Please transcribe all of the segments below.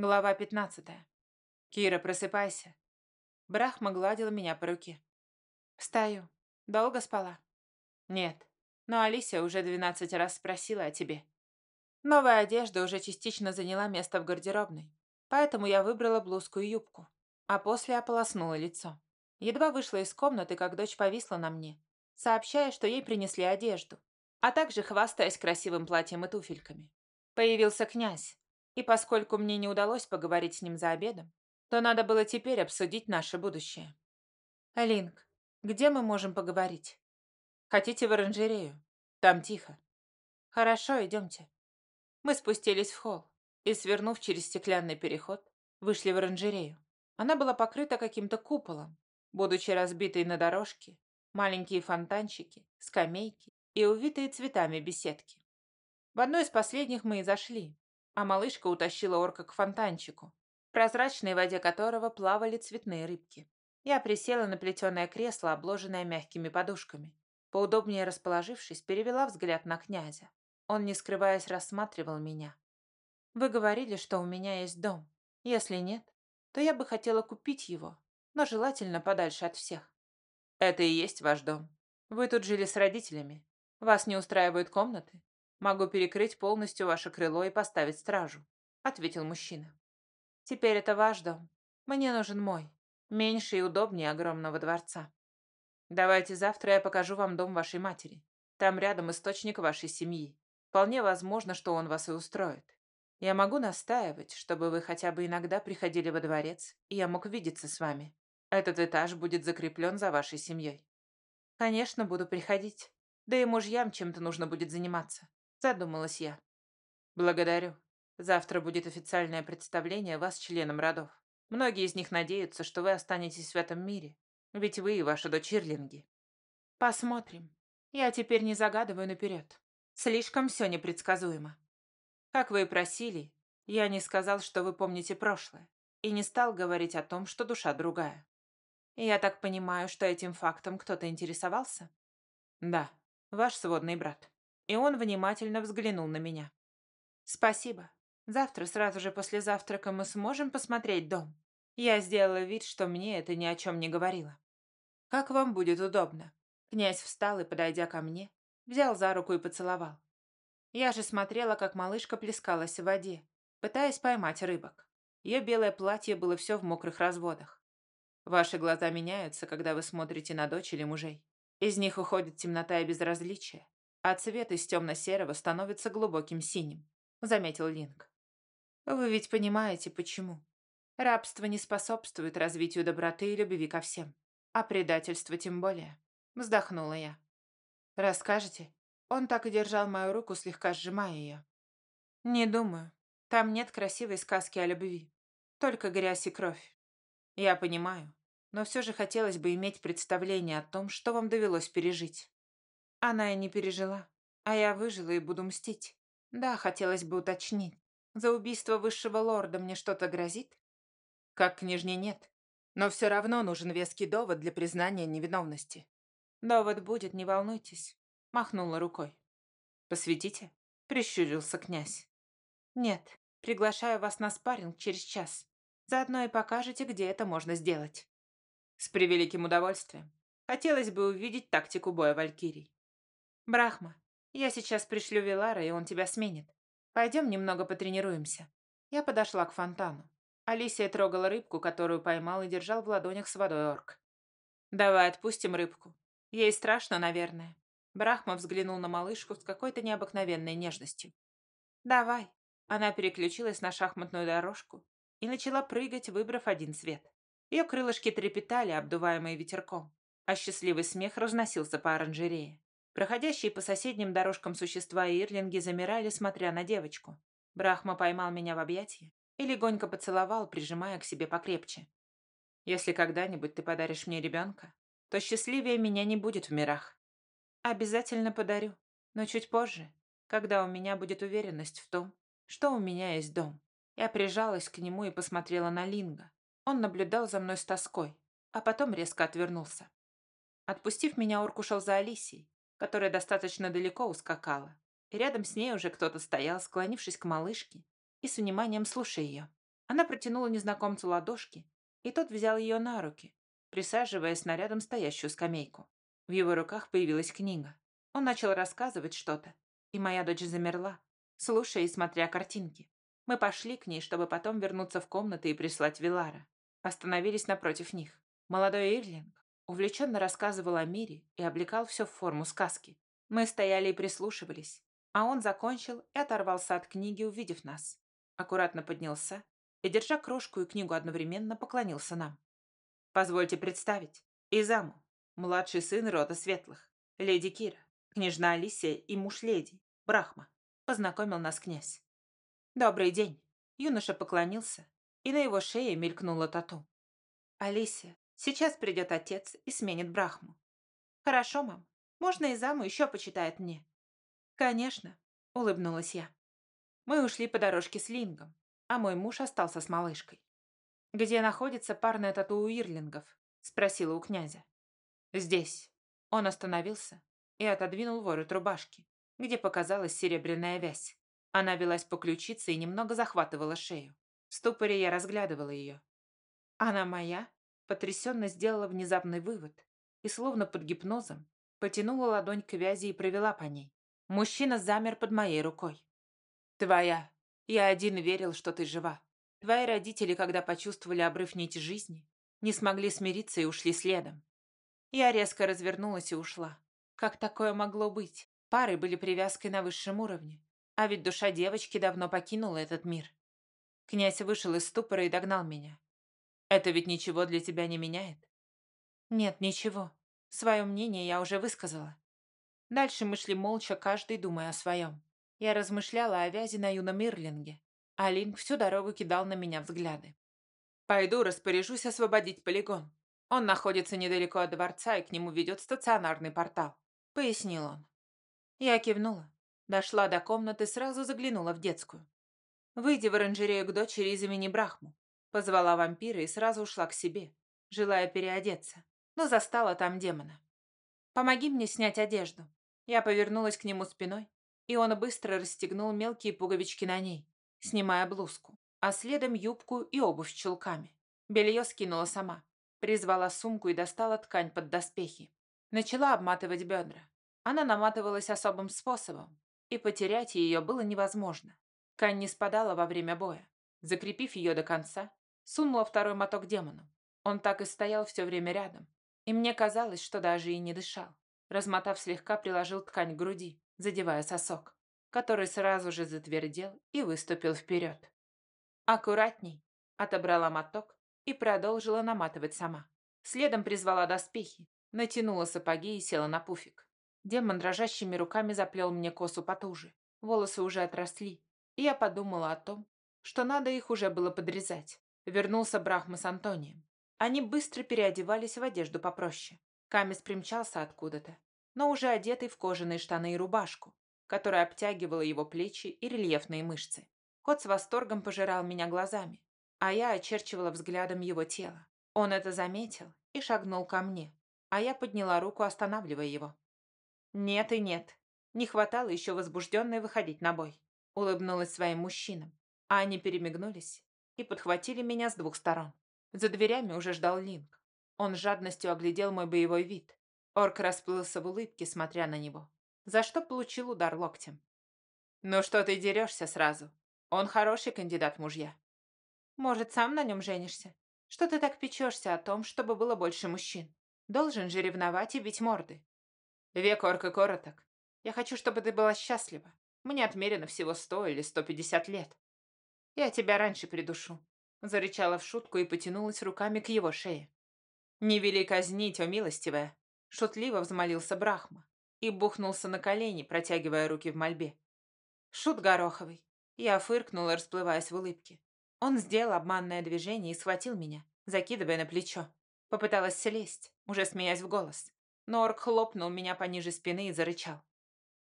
Глава пятнадцатая. Кира, просыпайся. Брахма гладила меня по руке. Встаю. Долго спала? Нет. Но Алисия уже двенадцать раз спросила о тебе. Новая одежда уже частично заняла место в гардеробной, поэтому я выбрала блузку и юбку, а после ополоснула лицо. Едва вышла из комнаты, как дочь повисла на мне, сообщая, что ей принесли одежду, а также хвастаясь красивым платьем и туфельками. Появился князь, и поскольку мне не удалось поговорить с ним за обедом, то надо было теперь обсудить наше будущее. Линк, где мы можем поговорить? Хотите в оранжерею? Там тихо. Хорошо, идемте. Мы спустились в холл и, свернув через стеклянный переход, вышли в оранжерею. Она была покрыта каким-то куполом, будучи разбитой на дорожке, маленькие фонтанчики, скамейки и увитые цветами беседки. В одной из последних мы и зашли, а малышка утащила орка к фонтанчику, в прозрачной воде которого плавали цветные рыбки. Я присела на плетеное кресло, обложенное мягкими подушками. Поудобнее расположившись, перевела взгляд на князя. Он, не скрываясь, рассматривал меня. «Вы говорили, что у меня есть дом. Если нет, то я бы хотела купить его, но желательно подальше от всех». «Это и есть ваш дом. Вы тут жили с родителями. Вас не устраивают комнаты?» Могу перекрыть полностью ваше крыло и поставить стражу», — ответил мужчина. «Теперь это ваш дом. Мне нужен мой. Меньше и удобнее огромного дворца. Давайте завтра я покажу вам дом вашей матери. Там рядом источник вашей семьи. Вполне возможно, что он вас и устроит. Я могу настаивать, чтобы вы хотя бы иногда приходили во дворец, и я мог видеться с вами. Этот этаж будет закреплен за вашей семьей. Конечно, буду приходить. Да и мужьям чем-то нужно будет заниматься. Задумалась я. Благодарю. Завтра будет официальное представление вас членам родов. Многие из них надеются, что вы останетесь в этом мире. Ведь вы и ваша дочь Ирлинги. Посмотрим. Я теперь не загадываю наперед. Слишком все непредсказуемо. Как вы и просили, я не сказал, что вы помните прошлое, и не стал говорить о том, что душа другая. Я так понимаю, что этим фактом кто-то интересовался? Да, ваш сводный брат и он внимательно взглянул на меня. «Спасибо. Завтра, сразу же после завтрака, мы сможем посмотреть дом?» Я сделала вид, что мне это ни о чем не говорило. «Как вам будет удобно?» Князь встал и, подойдя ко мне, взял за руку и поцеловал. Я же смотрела, как малышка плескалась в воде, пытаясь поймать рыбок. Ее белое платье было все в мокрых разводах. Ваши глаза меняются, когда вы смотрите на дочь или мужей. Из них уходит темнота и безразличие, а цвет из темно-серого становится глубоким синим», — заметил Линк. «Вы ведь понимаете, почему. Рабство не способствует развитию доброты и любви ко всем, а предательство тем более», — вздохнула я. «Расскажете?» Он так и держал мою руку, слегка сжимая ее. «Не думаю. Там нет красивой сказки о любви. Только грязь и кровь. Я понимаю, но все же хотелось бы иметь представление о том, что вам довелось пережить. Она и не пережила. А я выжила и буду мстить. Да, хотелось бы уточнить. За убийство высшего лорда мне что-то грозит? Как княжне нет. Но все равно нужен веский довод для признания невиновности. Довод будет, не волнуйтесь. Махнула рукой. Посветите? Прищурился князь. Нет, приглашаю вас на спарринг через час. Заодно и покажете, где это можно сделать. С превеликим удовольствием. Хотелось бы увидеть тактику боя валькирий. «Брахма, я сейчас пришлю Вилара, и он тебя сменит. Пойдем немного потренируемся». Я подошла к фонтану. Алисия трогала рыбку, которую поймал и держал в ладонях с водой орк. «Давай отпустим рыбку. Ей страшно, наверное». Брахма взглянул на малышку с какой-то необыкновенной нежностью. «Давай». Она переключилась на шахматную дорожку и начала прыгать, выбрав один цвет. Ее крылышки трепетали, обдуваемые ветерком, а счастливый смех разносился по оранжерее. Проходящие по соседним дорожкам существа и ирлинги замирали, смотря на девочку. Брахма поймал меня в объятия и легонько поцеловал, прижимая к себе покрепче. «Если когда-нибудь ты подаришь мне ребенка, то счастливее меня не будет в мирах. Обязательно подарю, но чуть позже, когда у меня будет уверенность в том, что у меня есть дом». Я прижалась к нему и посмотрела на Линга. Он наблюдал за мной с тоской, а потом резко отвернулся. Отпустив меня, орк ушел за Алисией, которая достаточно далеко ускакала. Рядом с ней уже кто-то стоял, склонившись к малышке и с вниманием слушая ее. Она протянула незнакомцу ладошки, и тот взял ее на руки, присаживаясь на рядом стоящую скамейку. В его руках появилась книга. Он начал рассказывать что-то, и моя дочь замерла, слушая и смотря картинки. Мы пошли к ней, чтобы потом вернуться в комнаты и прислать Вилара. Остановились напротив них. Молодой Ирлинг увлеченно рассказывал о мире и облекал все в форму сказки. Мы стояли и прислушивались, а он закончил и оторвался от книги, увидев нас. Аккуратно поднялся и, держа крошку и книгу одновременно, поклонился нам. «Позвольте представить. Изаму, младший сын рода Светлых, леди Кира, княжна Алисия и муж леди, Брахма», познакомил нас князь. «Добрый день!» Юноша поклонился, и на его шее мелькнула тату. «Алисия, сейчас придет отец и сменит Брахму». «Хорошо, мам. Можно и заму еще почитает мне». «Конечно», — улыбнулась я. Мы ушли по дорожке с Лингом, а мой муж остался с малышкой. «Где находится парная тату у Ирлингов?» — спросила у князя. «Здесь». Он остановился и отодвинул ворот рубашки, где показалась серебряная вязь. Она велась по ключице и немного захватывала шею. В ступоре я разглядывала ее. Она моя? Потрясенно сделала внезапный вывод и, словно под гипнозом, потянула ладонь к вязи и провела по ней. Мужчина замер под моей рукой. «Твоя. Я один верил, что ты жива. Твои родители, когда почувствовали обрыв нити жизни, не смогли смириться и ушли следом. Я резко развернулась и ушла. Как такое могло быть? Пары были привязкой на высшем уровне. А ведь душа девочки давно покинула этот мир. Князь вышел из ступора и догнал меня. Это ведь ничего для тебя не меняет? Нет, ничего. Свое мнение я уже высказала. Дальше мы шли молча, каждый думая о своем. Я размышляла о вязи на юном Ирлинге, а Линк всю дорогу кидал на меня взгляды. «Пойду распоряжусь освободить полигон. Он находится недалеко от дворца, и к нему ведет стационарный портал», — пояснил он. Я кивнула. Дошла до комнаты, сразу заглянула в детскую. «Выйди в оранжерею к дочери из имени Брахму», позвала вампира и сразу ушла к себе, желая переодеться, но застала там демона. «Помоги мне снять одежду». Я повернулась к нему спиной, и он быстро расстегнул мелкие пуговички на ней, снимая блузку, а следом юбку и обувь с чулками. Белье скинула сама, призвала сумку и достала ткань под доспехи. Начала обматывать бедра. Она наматывалась особым способом, и потерять ее было невозможно. Ткань не спадала во время боя. Закрепив ее до конца, сунула второй моток демону. Он так и стоял все время рядом, и мне казалось, что даже и не дышал. Размотав слегка, приложил ткань к груди, задевая сосок, который сразу же затвердел и выступил вперед. «Аккуратней!» – отобрала моток и продолжила наматывать сама. Следом призвала доспехи, натянула сапоги и села на пуфик. Демон дрожащими руками заплел мне косу потуже. Волосы уже отросли, и я подумала о том, что надо их уже было подрезать. Вернулся Брахма с Антонием. Они быстро переодевались в одежду попроще. Камис примчался откуда-то, но уже одетый в кожаные штаны и рубашку, которая обтягивала его плечи и рельефные мышцы. Кот с восторгом пожирал меня глазами, а я очерчивала взглядом его тело. Он это заметил и шагнул ко мне, а я подняла руку, останавливая его. Нет и нет. Не хватало еще возбужденной выходить на бой. Улыбнулась своим мужчинам, а они перемигнулись и подхватили меня с двух сторон. За дверями уже ждал Линк. Он жадностью оглядел мой боевой вид. Орк расплылся в улыбке, смотря на него. За что получил удар локтем. «Ну что ты дерешься сразу? Он хороший кандидат мужья». «Может, сам на нем женишься? Что ты так печешься о том, чтобы было больше мужчин? Должен же ревновать и бить морды. Век орка короток. Я хочу, чтобы ты была счастлива. Мне отмерено всего сто или сто пятьдесят лет. Я тебя раньше придушу. Зарычала в шутку и потянулась руками к его шее. «Не вели казнить, о милостивая!» Шутливо взмолился Брахма и бухнулся на колени, протягивая руки в мольбе. «Шут Гороховый!» Я фыркнула, расплываясь в улыбке. Он сделал обманное движение и схватил меня, закидывая на плечо. Попыталась слезть, уже смеясь в голос. Норк хлопнул меня пониже спины и зарычал.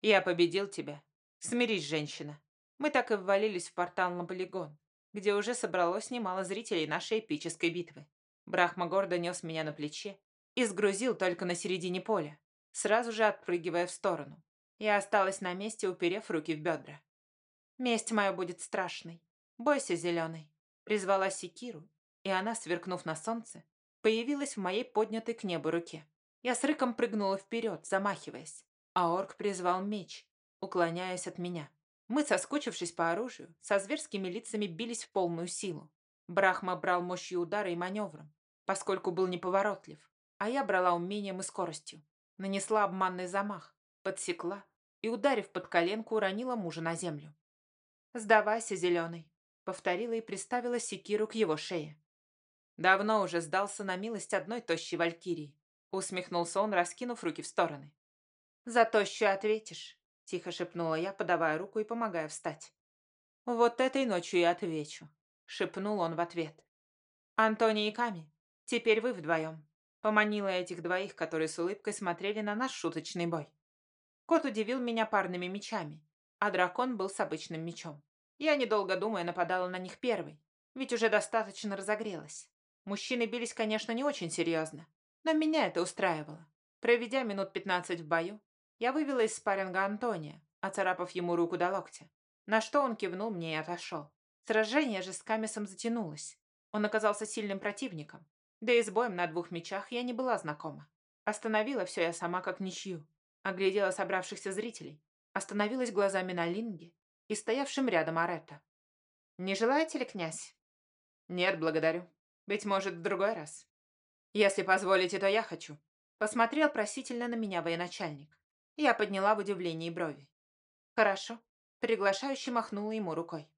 «Я победил тебя. Смирись, женщина». Мы так и ввалились в портал на полигон, где уже собралось немало зрителей нашей эпической битвы. Брахма гордо нес меня на плече и сгрузил только на середине поля, сразу же отпрыгивая в сторону. Я осталась на месте, уперев руки в бедра. «Месть моя будет страшной. Бойся, зеленый», — Призвала секиру, и она, сверкнув на солнце, появилась в моей поднятой к небу руке. Я с рыком прыгнула вперед, замахиваясь, а орк призвал меч, уклоняясь от меня. Мы, соскучившись по оружию, со зверскими лицами бились в полную силу. Брахма брал мощью удара и маневром, поскольку был неповоротлив, а я брала умением и скоростью. Нанесла обманный замах, подсекла и, ударив под коленку, уронила мужа на землю. «Сдавайся, зеленый», — повторила и приставила секиру к его шее. Давно уже сдался на милость одной тощей валькирии. Усмехнулся он, раскинув руки в стороны. «За тощую ответишь», — тихо шепнула я, подавая руку и помогая встать. «Вот этой ночью я отвечу», — шепнул он в ответ. «Антони и Ками, теперь вы вдвоем», — поманила этих двоих, которые с улыбкой смотрели на наш шуточный бой. Кот удивил меня парными мечами, а дракон был с обычным мечом. Я, недолго думая, нападала на них первой, ведь уже достаточно разогрелась. Мужчины бились, конечно, не очень серьезно, но меня это устраивало. Проведя минут пятнадцать в бою, я вывела из спарринга Антония, оцарапав ему руку до локтя, на что он кивнул мне и отошел. Сражение же с Камисом затянулось. Он оказался сильным противником, да и с боем на двух мечах я не была знакома. Остановила все я сама как ничью. Оглядела собравшихся зрителей, остановилась глазами на Линге и стоявшим рядом Аретта. «Не желаете ли, князь?» «Нет, благодарю. Быть может, в другой раз». «Если позволите, то я хочу». Посмотрел просительно на меня военачальник. Я подняла в удивлении брови. «Хорошо». Приглашающе махнула ему рукой.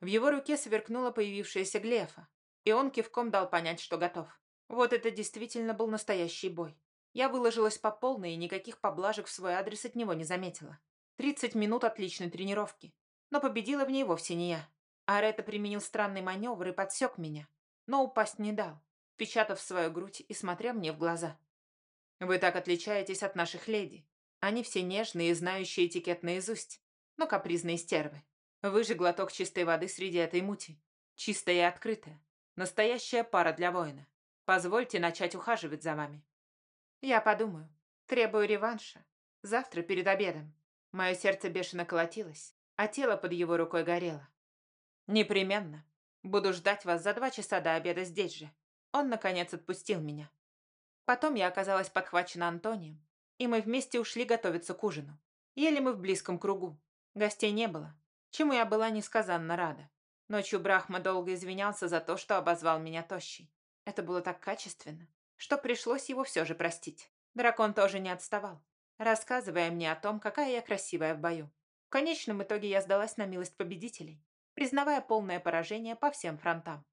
В его руке сверкнула появившаяся глефа, и он кивком дал понять, что готов. Вот это действительно был настоящий бой. Я выложилась по полной и никаких поблажек в свой адрес от него не заметила. Тридцать минут отличной тренировки. Но победила в ней вовсе не я. Арета применил странный маневр и подсек меня. Но упасть не дал, впечатав свою грудь и смотря мне в глаза. «Вы так отличаетесь от наших леди. Они все нежные и знающие этикет наизусть, но капризные стервы. Вы же глоток чистой воды среди этой мути. Чистая и открытая. Настоящая пара для воина. Позвольте начать ухаживать за вами. Я подумаю. Требую реванша. Завтра перед обедом. Мое сердце бешено колотилось, а тело под его рукой горело. Непременно. Буду ждать вас за два часа до обеда здесь же. Он, наконец, отпустил меня. Потом я оказалась подхвачена Антонием, и мы вместе ушли готовиться к ужину. Ели мы в близком кругу. Гостей не было, чему я была несказанно рада. Ночью Брахма долго извинялся за то, что обозвал меня тощей. Это было так качественно, что пришлось его все же простить. Дракон тоже не отставал, рассказывая мне о том, какая я красивая в бою. В конечном итоге я сдалась на милость победителей, признавая полное поражение по всем фронтам.